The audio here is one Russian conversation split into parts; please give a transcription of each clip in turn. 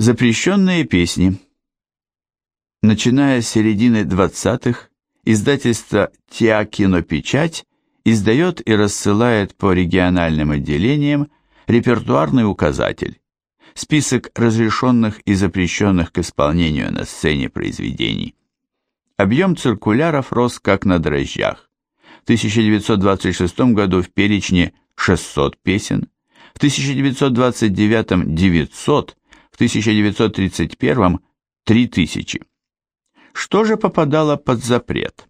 Запрещенные песни. Начиная с середины 20-х, издательство «Теакинопечать» издает и рассылает по региональным отделениям репертуарный указатель, список разрешенных и запрещенных к исполнению на сцене произведений. Объем циркуляров рос как на дрожжах. В 1926 году в перечне 600 песен, в 1929 – 900, в 1931 – 3000. Что же попадало под запрет?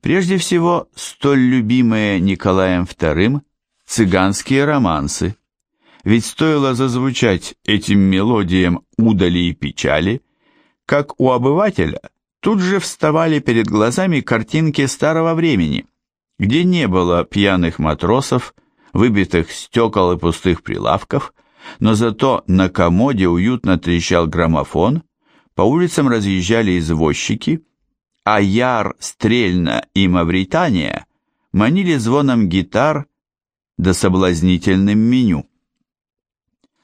Прежде всего, столь любимые Николаем II цыганские романсы. Ведь стоило зазвучать этим мелодиям удали и печали, как у обывателя тут же вставали перед глазами картинки старого времени, где не было пьяных матросов, выбитых стекол и пустых прилавков, но зато на комоде уютно трещал граммофон, по улицам разъезжали извозчики, а Яр, Стрельна и Мавритания манили звоном гитар да соблазнительным меню.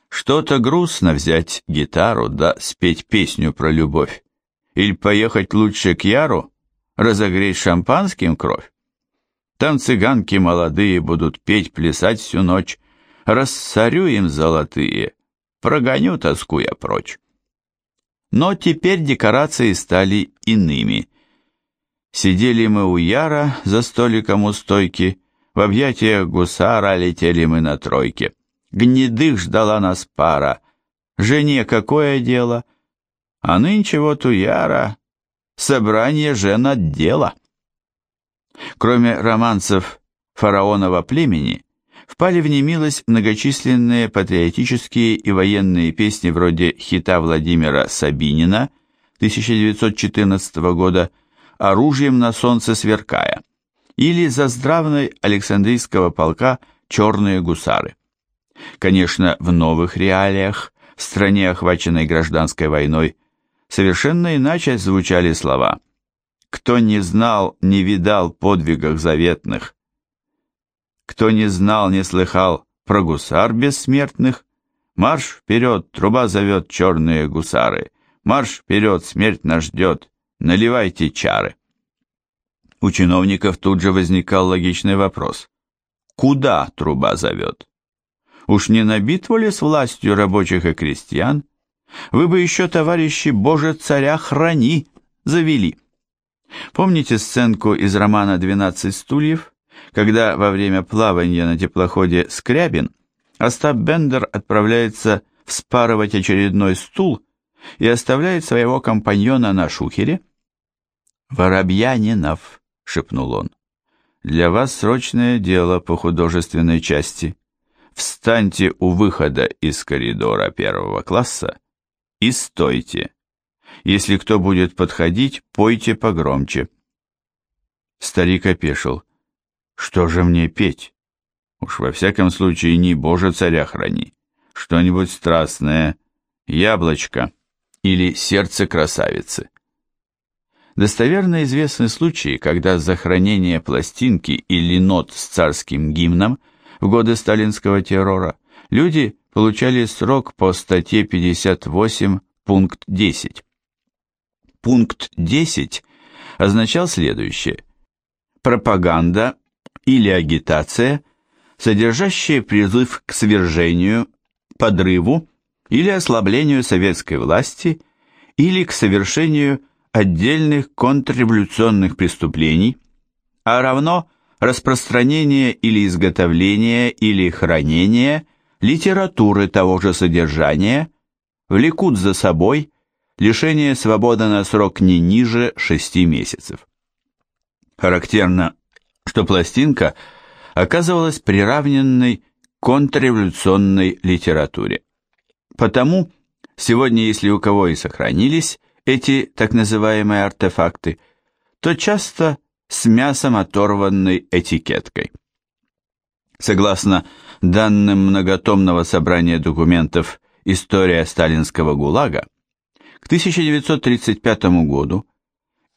Что-то грустно взять гитару да спеть песню про любовь. Или поехать лучше к Яру, разогреть шампанским кровь. Там цыганки молодые будут петь, плясать всю ночь, рассорю им золотые, прогоню тоску я прочь. Но теперь декорации стали иными. Сидели мы у Яра за столиком у стойки, в объятиях гусара летели мы на тройке. Гнедых ждала нас пара, жене какое дело? А нынче вот у Яра собрание жен отдела. Кроме романсов фараонова племени, впали в немилость многочисленные патриотические и военные песни вроде хита Владимира Сабинина 1914 года «Оружием на солнце сверкая» или «За здравной Александрийского полка черные гусары». Конечно, в новых реалиях, в стране, охваченной гражданской войной, совершенно иначе звучали слова «Кто не знал, не видал подвигах заветных, кто не знал, не слыхал про гусар бессмертных? Марш вперед, труба зовет черные гусары. Марш вперед, смерть нас ждет. Наливайте чары. У чиновников тут же возникал логичный вопрос. Куда труба зовет? Уж не на битву ли с властью рабочих и крестьян? Вы бы еще, товарищи, Боже царя храни, завели. Помните сценку из романа «Двенадцать стульев»? Когда во время плавания на теплоходе «Скрябин» Остап Бендер отправляется вспарывать очередной стул и оставляет своего компаньона на шухере? «Воробьянинов», — шепнул он, — «для вас срочное дело по художественной части. Встаньте у выхода из коридора первого класса и стойте. Если кто будет подходить, пойте погромче». Старик опешил. Что же мне петь? Уж во всяком случае не Боже царя храни. Что-нибудь страстное, яблочко или сердце красавицы. Достоверно известны случаи, когда за хранение пластинки или нот с царским гимном в годы сталинского террора люди получали срок по статье 58 пункт 10. Пункт 10 означал следующее. Пропаганда или агитация, содержащая призыв к свержению, подрыву или ослаблению советской власти или к совершению отдельных контрреволюционных преступлений, а равно распространение или изготовление или хранение литературы того же содержания влекут за собой лишение свободы на срок не ниже 6 месяцев. Характерно что пластинка оказывалась приравненной контрреволюционной литературе. Потому сегодня, если у кого и сохранились эти так называемые артефакты, то часто с мясом оторванной этикеткой. Согласно данным многотомного собрания документов «История сталинского ГУЛАГа», к 1935 году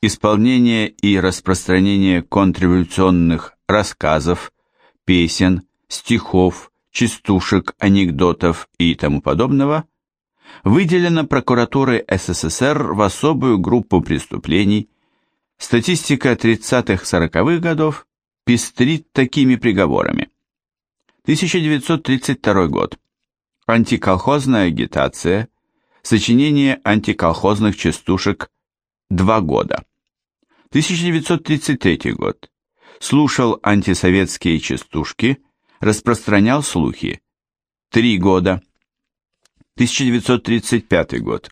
Исполнение и распространение контрреволюционных рассказов, песен, стихов, частушек, анекдотов и тому подобного выделено прокуратурой СССР в особую группу преступлений. Статистика 30-40-х годов пестрит такими приговорами. 1932 год. Антиколхозная агитация. Сочинение антиколхозных частушек. Два года. 1933 год. Слушал антисоветские частушки, распространял слухи. Три года. 1935 год.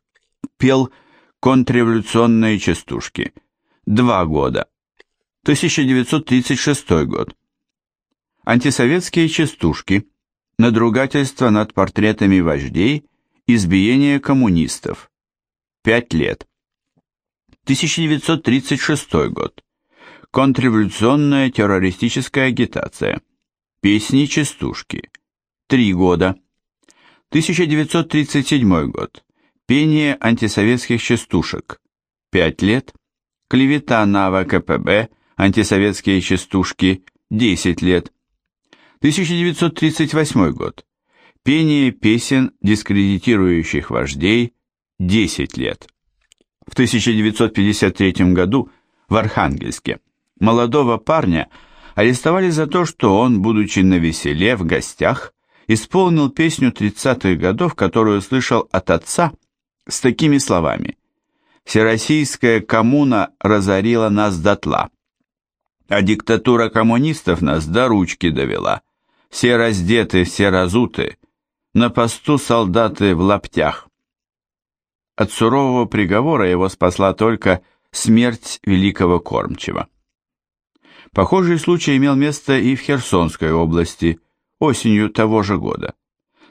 Пел контрреволюционные частушки. Два года. 1936 год. Антисоветские частушки, надругательство над портретами вождей, избиение коммунистов. Пять лет. 1936 год. Контрреволюционная террористическая агитация. Песни-частушки. Три года. 1937 год. Пение антисоветских частушек. Пять лет. Клевета на ВКПБ, антисоветские частушки. Десять лет. 1938 год. Пение песен, дискредитирующих вождей, 10 лет. В 1953 году в Архангельске. Молодого парня арестовали за то, что он, будучи на веселе в гостях, исполнил песню 30-х годов, которую слышал от отца, с такими словами. «Всероссийская коммуна разорила нас дотла, а диктатура коммунистов нас до ручки довела» все раздеты, все разуты, на посту солдаты в лаптях. От сурового приговора его спасла только смерть великого кормчего. Похожий случай имел место и в Херсонской области осенью того же года.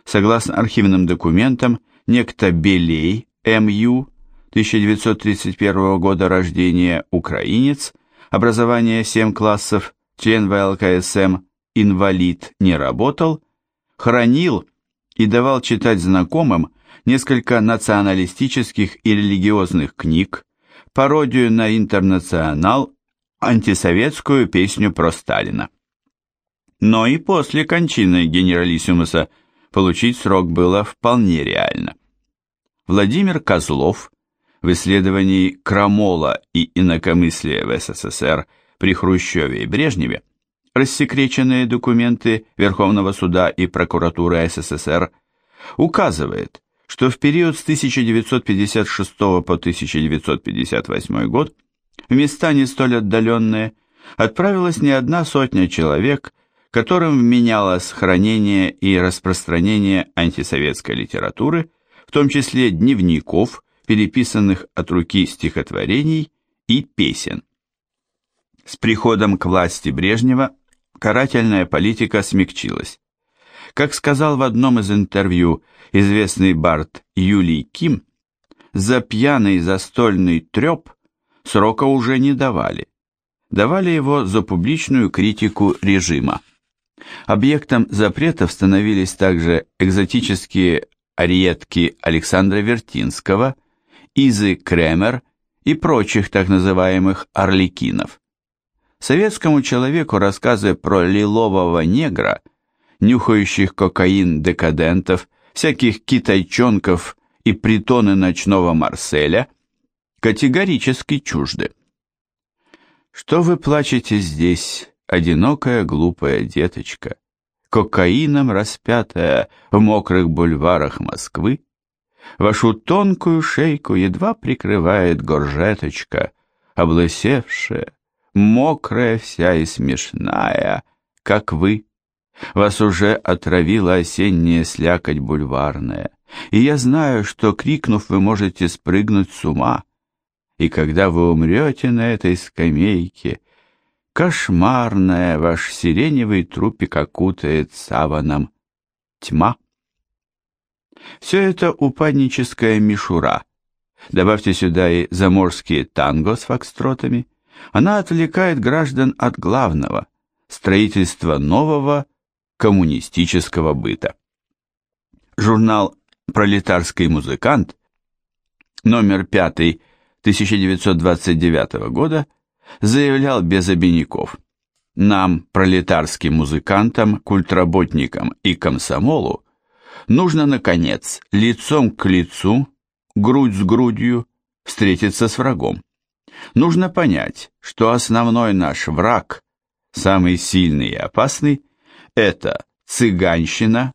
Согласно архивным документам, некто Белей М.Ю., 1931 года рождения, украинец, образование 7 классов, член ВЛКСМ, инвалид не работал, хранил и давал читать знакомым несколько националистических и религиозных книг, пародию на интернационал, антисоветскую песню про Сталина. Но и после кончины генералиссимуса получить срок было вполне реально. Владимир Козлов в исследовании «Крамола и инакомыслие в СССР» при Хрущеве и Брежневе рассекреченные документы Верховного суда и прокуратуры СССР, указывает, что в период с 1956 по 1958 год в места не столь отдаленные отправилась не одна сотня человек, которым вменялось хранение и распространение антисоветской литературы, в том числе дневников, переписанных от руки стихотворений и песен. С приходом к власти Брежнева карательная политика смягчилась. Как сказал в одном из интервью известный бард Юлий Ким, за пьяный застольный треп срока уже не давали. Давали его за публичную критику режима. Объектом запретов становились также экзотические ариетки Александра Вертинского, Изы Кремер и прочих так называемых орликинов. Советскому человеку рассказы про лилового негра, нюхающих кокаин декадентов, всяких китайчонков и притоны ночного Марселя категорически чужды. Что вы плачете здесь, одинокая глупая деточка, кокаином распятая в мокрых бульварах Москвы? Вашу тонкую шейку едва прикрывает горжеточка, облысевшая, мокрая вся и смешная, как вы. Вас уже отравила осенняя слякоть бульварная, и я знаю, что, крикнув, вы можете спрыгнуть с ума. И когда вы умрете на этой скамейке, кошмарная ваш сиреневый трупик окутает саваном тьма. Все это упадническая мишура. Добавьте сюда и заморские танго с фокстротами – она отвлекает граждан от главного – строительства нового коммунистического быта. Журнал «Пролетарский музыкант» номер 5 1929 года заявлял без обиняков нам, пролетарским музыкантам, культработникам и комсомолу, нужно, наконец, лицом к лицу, грудь с грудью, встретиться с врагом. Нужно понять, что основной наш враг, самый сильный и опасный, это цыганщина,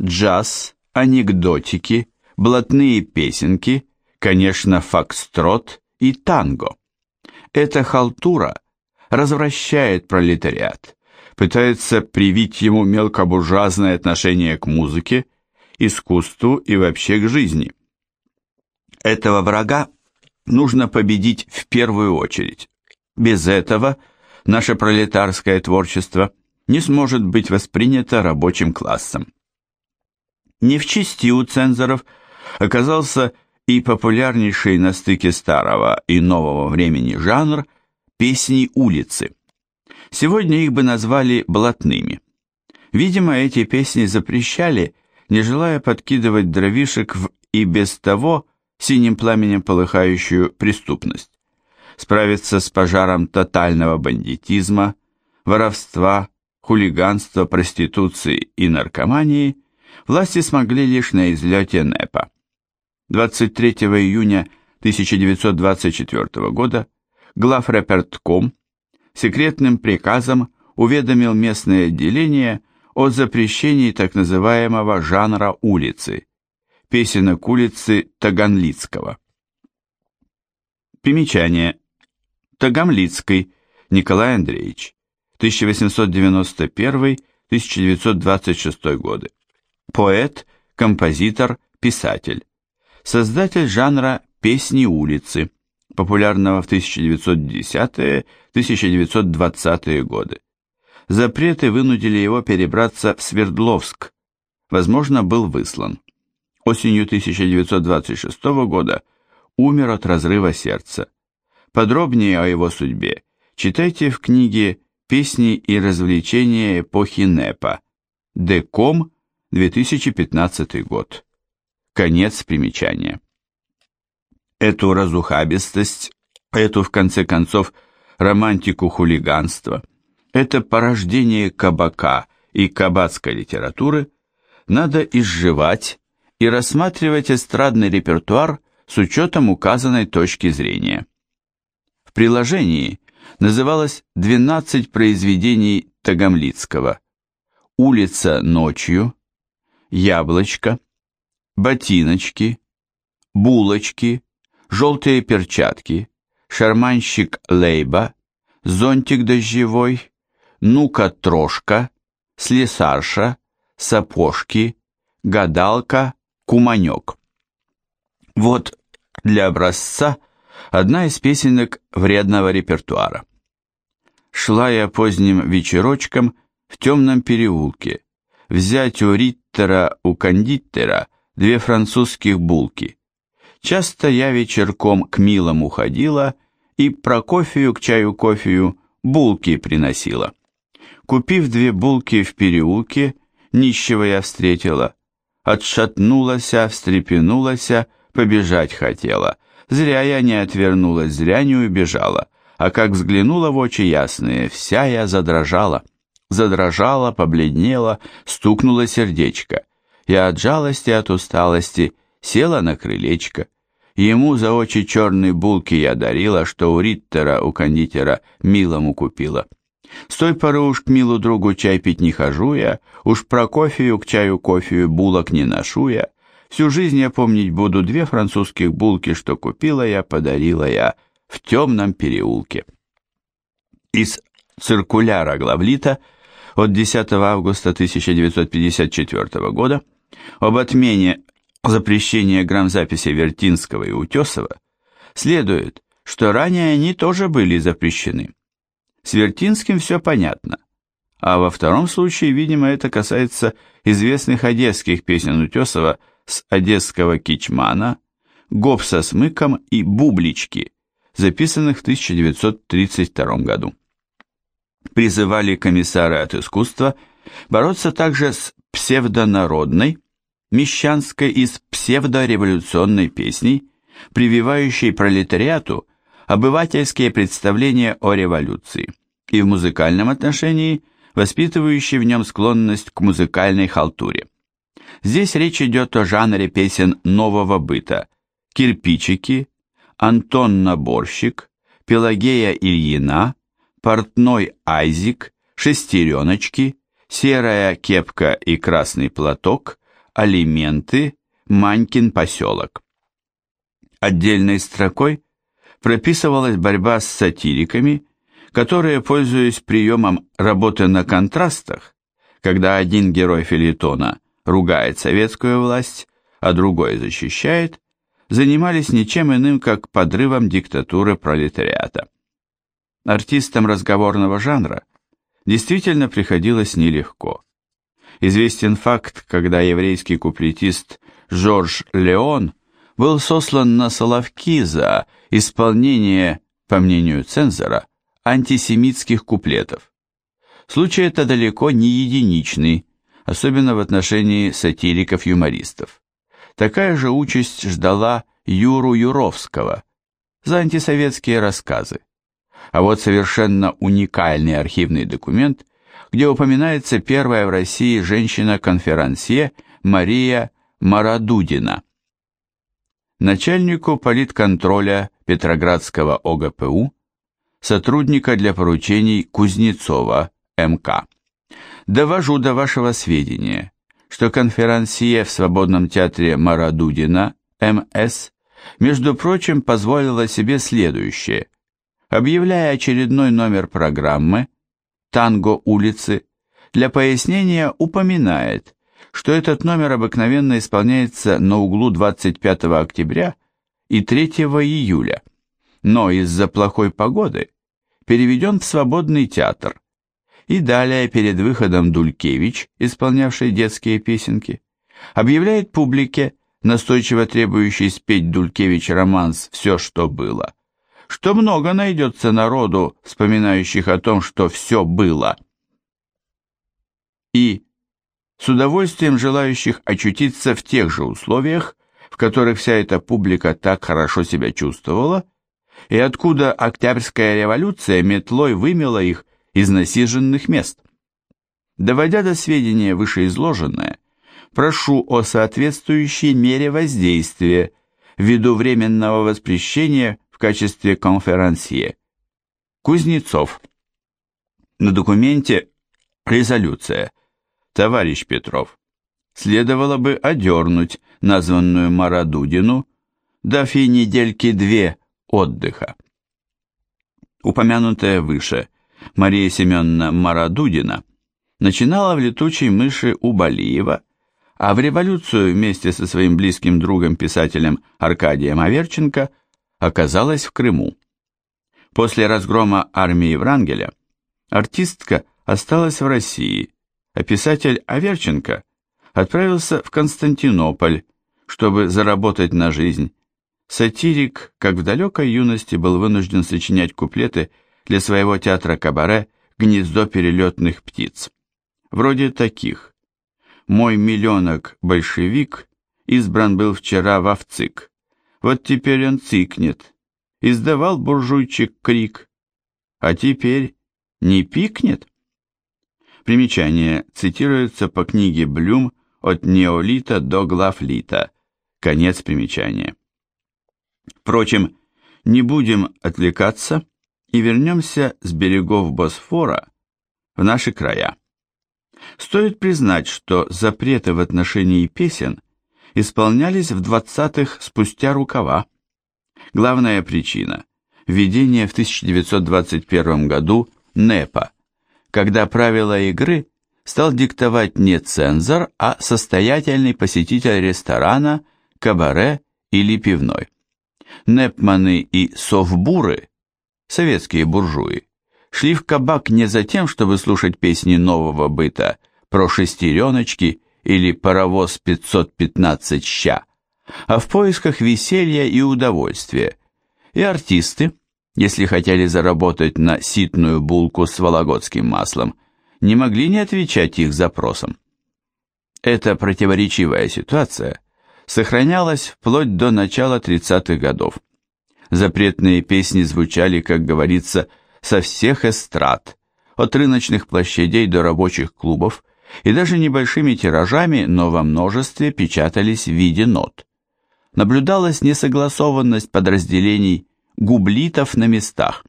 джаз, анекдотики, блатные песенки, конечно, фокстрот и танго. Эта халтура развращает пролетариат, пытается привить ему мелкобуржуазное отношение к музыке, искусству и вообще к жизни. Этого врага нужно победить в первую очередь. Без этого наше пролетарское творчество не сможет быть воспринято рабочим классом. Не в чести у цензоров оказался и популярнейший на стыке старого и нового времени жанр песни улицы. Сегодня их бы назвали блатными. Видимо, эти песни запрещали, не желая подкидывать дровишек в и без того синим пламенем полыхающую преступность. Справиться с пожаром тотального бандитизма, воровства, хулиганства, проституции и наркомании власти смогли лишь на излете НЭПа. 23 июня 1924 года главрепертком секретным приказом уведомил местное отделение о запрещении так называемого жанра улицы, песенок улицы Таганлицкого. Примечание. Тагамлицкий Николай Андреевич, 1891-1926 годы. Поэт, композитор, писатель. Создатель жанра «Песни улицы», популярного в 1910-1920-е годы. Запреты вынудили его перебраться в Свердловск, возможно, был выслан. Осенью 1926 года умер от разрыва сердца. Подробнее о его судьбе читайте в книге «Песни и развлечения эпохи НЭПа», Деком, 2015 год. Конец примечания. Эту разухабистость, эту, в конце концов, романтику хулиганства, это порождение кабака и кабацкой литературы надо изживать и рассматривать эстрадный репертуар с учетом указанной точки зрения. В приложении называлось 12 произведений Тагомлицкого «Улица ночью», «Яблочко», «Ботиночки», «Булочки», «Желтые перчатки», «Шарманщик Лейба», «Зонтик дождевой», «Ну-ка трошка», «Слесарша», «Сапожки», «Гадалка», Куманек. Вот для образца одна из песенок вредного репертуара. Шла я поздним вечерочком в темном переулке, взять у Риттера, у кондитера две французских булки. Часто я вечерком к милому ходила и про кофею к чаю кофею булки приносила. Купив две булки в переулке, нищего я встретила, отшатнулася, встрепенулася, побежать хотела. Зря я не отвернулась, зря не убежала, а как взглянула в очи ясные, вся я задрожала. Задрожала, побледнела, стукнуло сердечко. Я от жалости, от усталости села на крылечко. Ему за очи черной булки я дарила, что у Риттера, у кондитера, милому купила. С той поры уж к милу другу чай пить не хожу я, уж про кофею к чаю кофею булок не ношу я. Всю жизнь я помнить буду две французских булки, что купила я, подарила я в темном переулке. Из циркуляра главлита от 10 августа 1954 года об отмене запрещения грамзаписи Вертинского и Утесова следует, что ранее они тоже были запрещены. С Вертинским все понятно. А во втором случае, видимо, это касается известных одесских песен Утесова с одесского кичмана, Гопса с мыком и Бублички, записанных в 1932 году. Призывали комиссары от искусства бороться также с псевдонародной, мещанской и с псевдореволюционной песней, прививающей пролетариату обывательские представления о революции и в музыкальном отношении воспитывающий в нем склонность к музыкальной халтуре. Здесь речь идет о жанре песен нового быта «Кирпичики», «Антон Наборщик», «Пелагея Ильина», «Портной Айзик», «Шестереночки», «Серая кепка и красный платок», «Алименты», «Манькин поселок». Отдельной строкой прописывалась борьба с сатириками, которые, пользуясь приемом работы на контрастах, когда один герой филитона ругает советскую власть, а другой защищает, занимались ничем иным, как подрывом диктатуры пролетариата. Артистам разговорного жанра действительно приходилось нелегко. Известен факт, когда еврейский куплетист Жорж Леон был сослан на Соловки за исполнение, по мнению цензора, антисемитских куплетов. Случай это далеко не единичный, особенно в отношении сатириков-юмористов. Такая же участь ждала Юру Юровского за антисоветские рассказы. А вот совершенно уникальный архивный документ, где упоминается первая в России женщина-конферансье Мария Марадудина. Начальнику политконтроля Петроградского ОГПУ, сотрудника для поручений Кузнецова МК. Довожу до вашего сведения, что конферансье в Свободном театре Марадудина МС, между прочим, позволила себе следующее. Объявляя очередной номер программы «Танго улицы», для пояснения упоминает, что этот номер обыкновенно исполняется на углу 25 октября и 3 июля, но из-за плохой погоды переведен в свободный театр. И далее, перед выходом Дулькевич, исполнявший детские песенки, объявляет публике, настойчиво требующей спеть Дулькевич романс «Все, что было», что много найдется народу, вспоминающих о том, что все было. И с удовольствием желающих очутиться в тех же условиях, в которых вся эта публика так хорошо себя чувствовала, и откуда Октябрьская революция метлой вымела их из насиженных мест. Доводя до сведения вышеизложенное, прошу о соответствующей мере воздействия ввиду временного воспрещения в качестве конферансье. Кузнецов. На документе резолюция. Товарищ Петров, следовало бы одернуть названную Марадудину, дав ей недельки две отдыха. Упомянутая выше Мария Семеновна Марадудина начинала в летучей мыши у Балиева, а в революцию вместе со своим близким другом-писателем Аркадием Аверченко оказалась в Крыму. После разгрома армии Врангеля артистка осталась в России, а писатель Аверченко отправился в Константинополь, чтобы заработать на жизнь. Сатирик, как в далекой юности, был вынужден сочинять куплеты для своего театра кабаре «Гнездо перелетных птиц». Вроде таких. «Мой миллионок-большевик избран был вчера в овцик. Вот теперь он цикнет. Издавал буржуйчик крик. А теперь не пикнет?» Примечание цитируется по книге Блюм «От неолита до главлита». Конец примечания. Впрочем, не будем отвлекаться и вернемся с берегов Босфора в наши края. Стоит признать, что запреты в отношении песен исполнялись в 20-х спустя рукава. Главная причина – введение в 1921 году НЭПа, когда правила игры стал диктовать не цензор, а состоятельный посетитель ресторана, кабаре или пивной. Непманы и совбуры, советские буржуи, шли в кабак не за тем, чтобы слушать песни нового быта про шестереночки или паровоз 515 ща, а в поисках веселья и удовольствия. И артисты, если хотели заработать на ситную булку с вологодским маслом, не могли не отвечать их запросам. Эта противоречивая ситуация сохранялась вплоть до начала 30-х годов. Запретные песни звучали, как говорится, со всех эстрад, от рыночных площадей до рабочих клубов, и даже небольшими тиражами, но во множестве печатались в виде нот. Наблюдалась несогласованность подразделений гублитов на местах.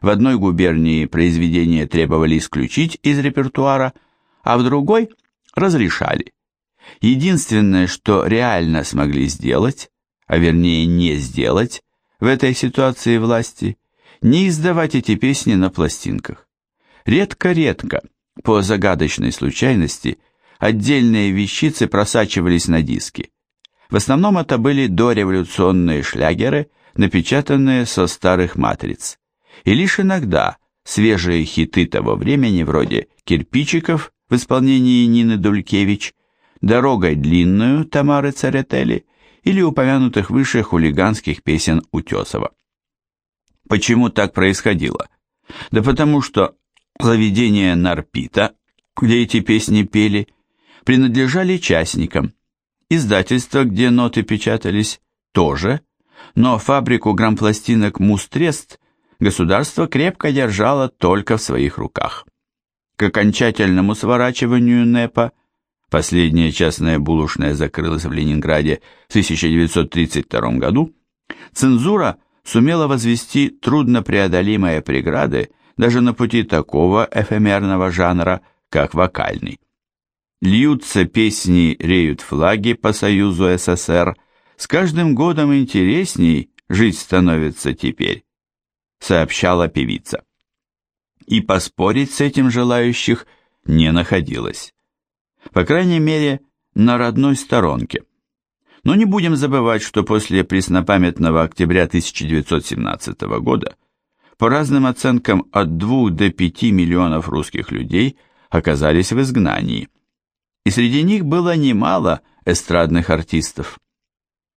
В одной губернии произведения требовали исключить из репертуара, а в другой разрешали. Единственное, что реально смогли сделать, а вернее не сделать, в этой ситуации власти, не издавать эти песни на пластинках. Редко-редко, по загадочной случайности, отдельные вещицы просачивались на диски. В основном это были дореволюционные шлягеры, напечатанные со старых матриц. И лишь иногда свежие хиты того времени, вроде «Кирпичиков» в исполнении Нины Дулькевич, «Дорогой длинную» Тамары Царетели или упомянутых выше хулиганских песен Утесова. Почему так происходило? Да потому что заведения Нарпита, где эти песни пели, принадлежали частникам, издательство, где ноты печатались, тоже, но фабрику грампластинок Мустрест государство крепко держало только в своих руках. К окончательному сворачиванию НЭПа последняя частная булочная закрылась в Ленинграде в 1932 году, цензура сумела возвести труднопреодолимые преграды даже на пути такого эфемерного жанра, как вокальный. Льются песни, реют флаги по Союзу СССР, с каждым годом интересней жить становится теперь, сообщала певица. И поспорить с этим желающих не находилось. По крайней мере, на родной сторонке. Но не будем забывать, что после преснопамятного октября 1917 года по разным оценкам от 2 до 5 миллионов русских людей оказались в изгнании. И среди них было немало эстрадных артистов.